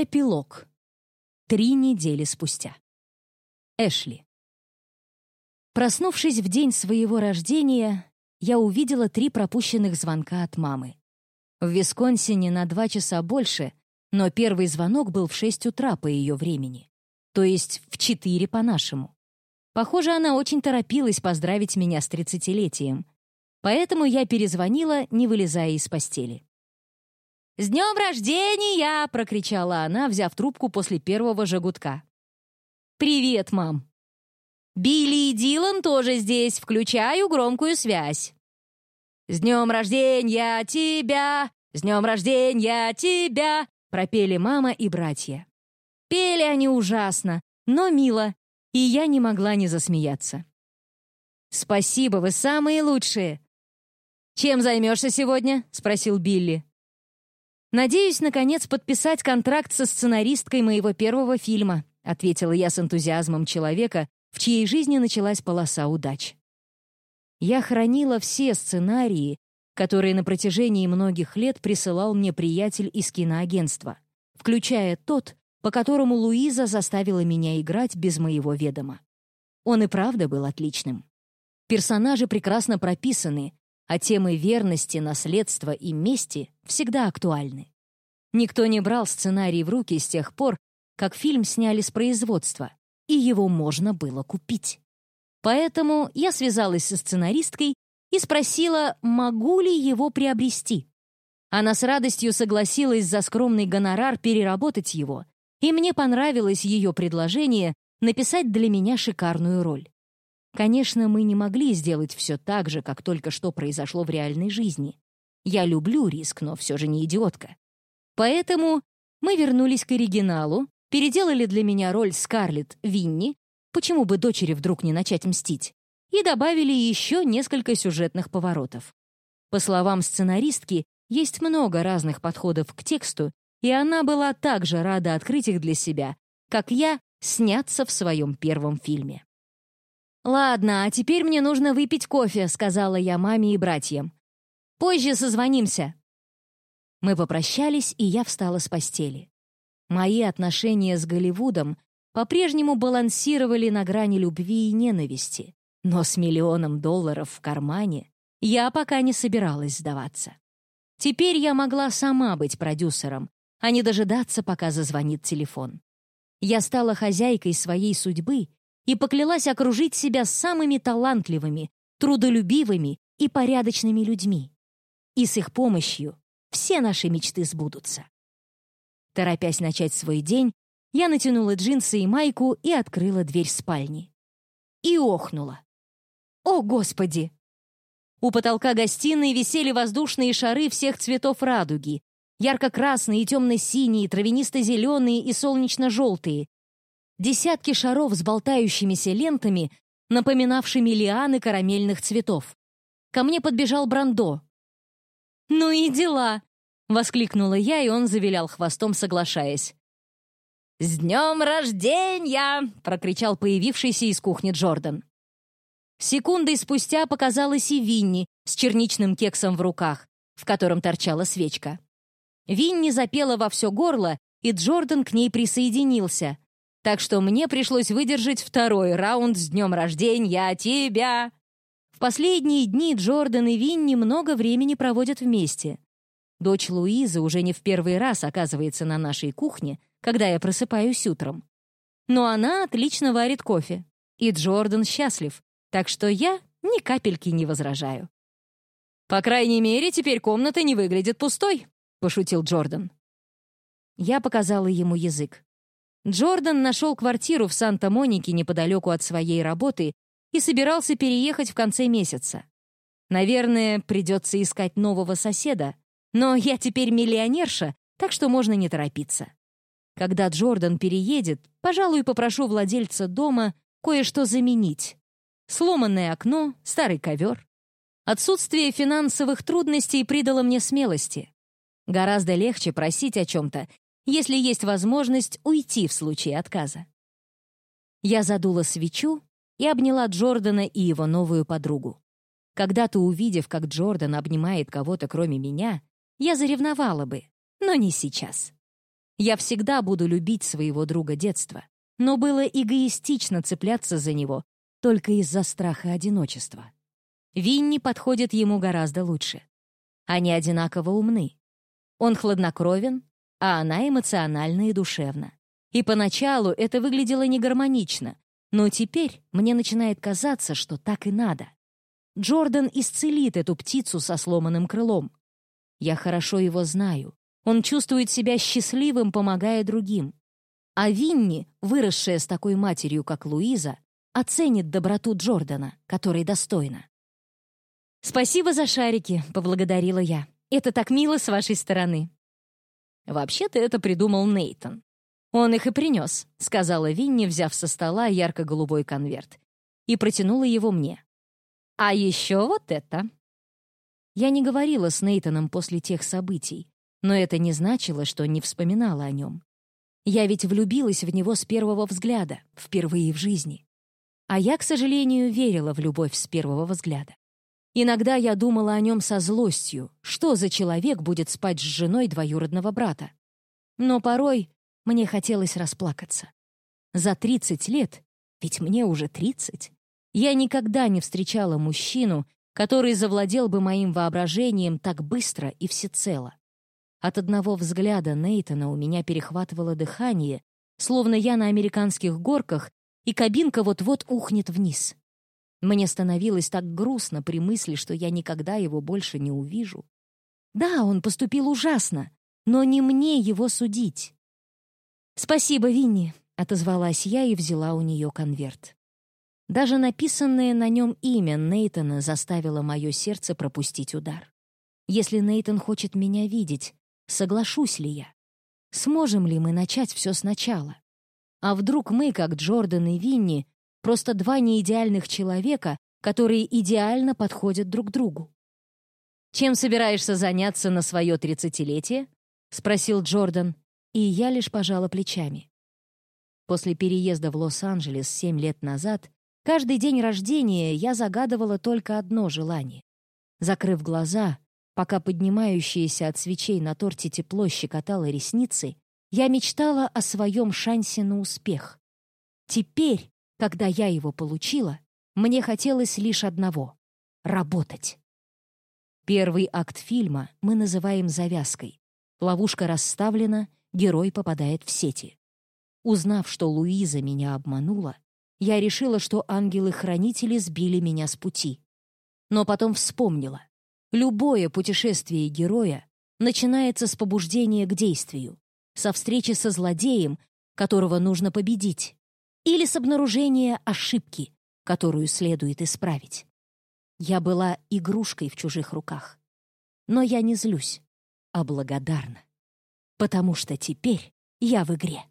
Эпилог. Три недели спустя. Эшли. Проснувшись в день своего рождения, я увидела три пропущенных звонка от мамы. В Висконсине на два часа больше, но первый звонок был в шесть утра по ее времени, то есть в четыре по-нашему. Похоже, она очень торопилась поздравить меня с тридцатилетием, поэтому я перезвонила, не вылезая из постели. «С днем рождения!» — прокричала она, взяв трубку после первого же «Привет, мам!» «Билли и Дилан тоже здесь. Включаю громкую связь». «С днем рождения тебя! С днем рождения тебя!» — пропели мама и братья. Пели они ужасно, но мило, и я не могла не засмеяться. «Спасибо, вы самые лучшие!» «Чем займешься сегодня?» — спросил Билли. «Надеюсь, наконец, подписать контракт со сценаристкой моего первого фильма», ответила я с энтузиазмом человека, в чьей жизни началась полоса удач. Я хранила все сценарии, которые на протяжении многих лет присылал мне приятель из киноагентства, включая тот, по которому Луиза заставила меня играть без моего ведома. Он и правда был отличным. Персонажи прекрасно прописаны, а темы верности, наследства и мести всегда актуальны. Никто не брал сценарий в руки с тех пор, как фильм сняли с производства, и его можно было купить. Поэтому я связалась со сценаристкой и спросила, могу ли его приобрести. Она с радостью согласилась за скромный гонорар переработать его, и мне понравилось ее предложение написать для меня шикарную роль. Конечно, мы не могли сделать все так же, как только что произошло в реальной жизни. Я люблю риск, но все же не идиотка. Поэтому мы вернулись к оригиналу, переделали для меня роль Скарлетт Винни, почему бы дочери вдруг не начать мстить, и добавили еще несколько сюжетных поворотов. По словам сценаристки, есть много разных подходов к тексту, и она была так же рада открыть их для себя, как я сняться в своем первом фильме. «Ладно, а теперь мне нужно выпить кофе», — сказала я маме и братьям. «Позже созвонимся». Мы попрощались, и я встала с постели. Мои отношения с Голливудом по-прежнему балансировали на грани любви и ненависти, но с миллионом долларов в кармане я пока не собиралась сдаваться. Теперь я могла сама быть продюсером, а не дожидаться, пока зазвонит телефон. Я стала хозяйкой своей судьбы и поклялась окружить себя самыми талантливыми, трудолюбивыми и порядочными людьми. И с их помощью все наши мечты сбудутся. Торопясь начать свой день, я натянула джинсы и майку и открыла дверь спальни. И охнула. «О, Господи!» У потолка гостиной висели воздушные шары всех цветов радуги. Ярко-красные, темно-синие, травянисто-зеленые и солнечно-желтые, десятки шаров с болтающимися лентами, напоминавшими лианы карамельных цветов. Ко мне подбежал Брандо. «Ну и дела!» — воскликнула я, и он завилял хвостом, соглашаясь. «С днем рождения!» — прокричал появившийся из кухни Джордан. Секундой спустя показалась и Винни с черничным кексом в руках, в котором торчала свечка. Винни запела во все горло, и Джордан к ней присоединился, так что мне пришлось выдержать второй раунд с днем рождения тебя. В последние дни Джордан и Винни много времени проводят вместе. Дочь Луизы уже не в первый раз оказывается на нашей кухне, когда я просыпаюсь утром. Но она отлично варит кофе. И Джордан счастлив, так что я ни капельки не возражаю. «По крайней мере, теперь комната не выглядит пустой», — пошутил Джордан. Я показала ему язык. Джордан нашел квартиру в Санта-Монике неподалеку от своей работы и собирался переехать в конце месяца. Наверное, придется искать нового соседа, но я теперь миллионерша, так что можно не торопиться. Когда Джордан переедет, пожалуй, попрошу владельца дома кое-что заменить. Сломанное окно, старый ковер. Отсутствие финансовых трудностей придало мне смелости. Гораздо легче просить о чем-то, если есть возможность уйти в случае отказа. Я задула свечу и обняла Джордана и его новую подругу. Когда-то увидев, как Джордан обнимает кого-то кроме меня, я заревновала бы, но не сейчас. Я всегда буду любить своего друга детства, но было эгоистично цепляться за него только из-за страха одиночества. Винни подходит ему гораздо лучше. Они одинаково умны. Он хладнокровен, а она эмоциональна и душевна. И поначалу это выглядело негармонично, но теперь мне начинает казаться, что так и надо. Джордан исцелит эту птицу со сломанным крылом. Я хорошо его знаю. Он чувствует себя счастливым, помогая другим. А Винни, выросшая с такой матерью, как Луиза, оценит доброту Джордана, которой достойна. «Спасибо за шарики», — поблагодарила я. «Это так мило с вашей стороны». «Вообще-то это придумал Нейтон. Он их и принес», — сказала Винни, взяв со стола ярко-голубой конверт. И протянула его мне. «А еще вот это». Я не говорила с Нейтоном после тех событий, но это не значило, что не вспоминала о нем. Я ведь влюбилась в него с первого взгляда, впервые в жизни. А я, к сожалению, верила в любовь с первого взгляда. Иногда я думала о нем со злостью, что за человек будет спать с женой двоюродного брата. Но порой мне хотелось расплакаться. За 30 лет, ведь мне уже 30, я никогда не встречала мужчину, который завладел бы моим воображением так быстро и всецело. От одного взгляда Нейтона у меня перехватывало дыхание, словно я на американских горках, и кабинка вот-вот ухнет вниз. Мне становилось так грустно при мысли, что я никогда его больше не увижу. Да, он поступил ужасно, но не мне его судить. «Спасибо, Винни», — отозвалась я и взяла у нее конверт. Даже написанное на нем имя Нейтона заставило мое сердце пропустить удар. Если Нейтон хочет меня видеть, соглашусь ли я? Сможем ли мы начать все сначала? А вдруг мы, как Джордан и Винни, Просто два неидеальных человека, которые идеально подходят друг другу. «Чем собираешься заняться на свое тридцатилетие?» — спросил Джордан, и я лишь пожала плечами. После переезда в Лос-Анджелес семь лет назад каждый день рождения я загадывала только одно желание. Закрыв глаза, пока поднимающееся от свечей на торте тепло щекотало ресницы, я мечтала о своем шансе на успех. Теперь когда я его получила, мне хотелось лишь одного — работать. Первый акт фильма мы называем завязкой. Ловушка расставлена, герой попадает в сети. Узнав, что Луиза меня обманула, я решила, что ангелы-хранители сбили меня с пути. Но потом вспомнила. Любое путешествие героя начинается с побуждения к действию, со встречи со злодеем, которого нужно победить или с обнаружения ошибки, которую следует исправить. Я была игрушкой в чужих руках. Но я не злюсь, а благодарна. Потому что теперь я в игре.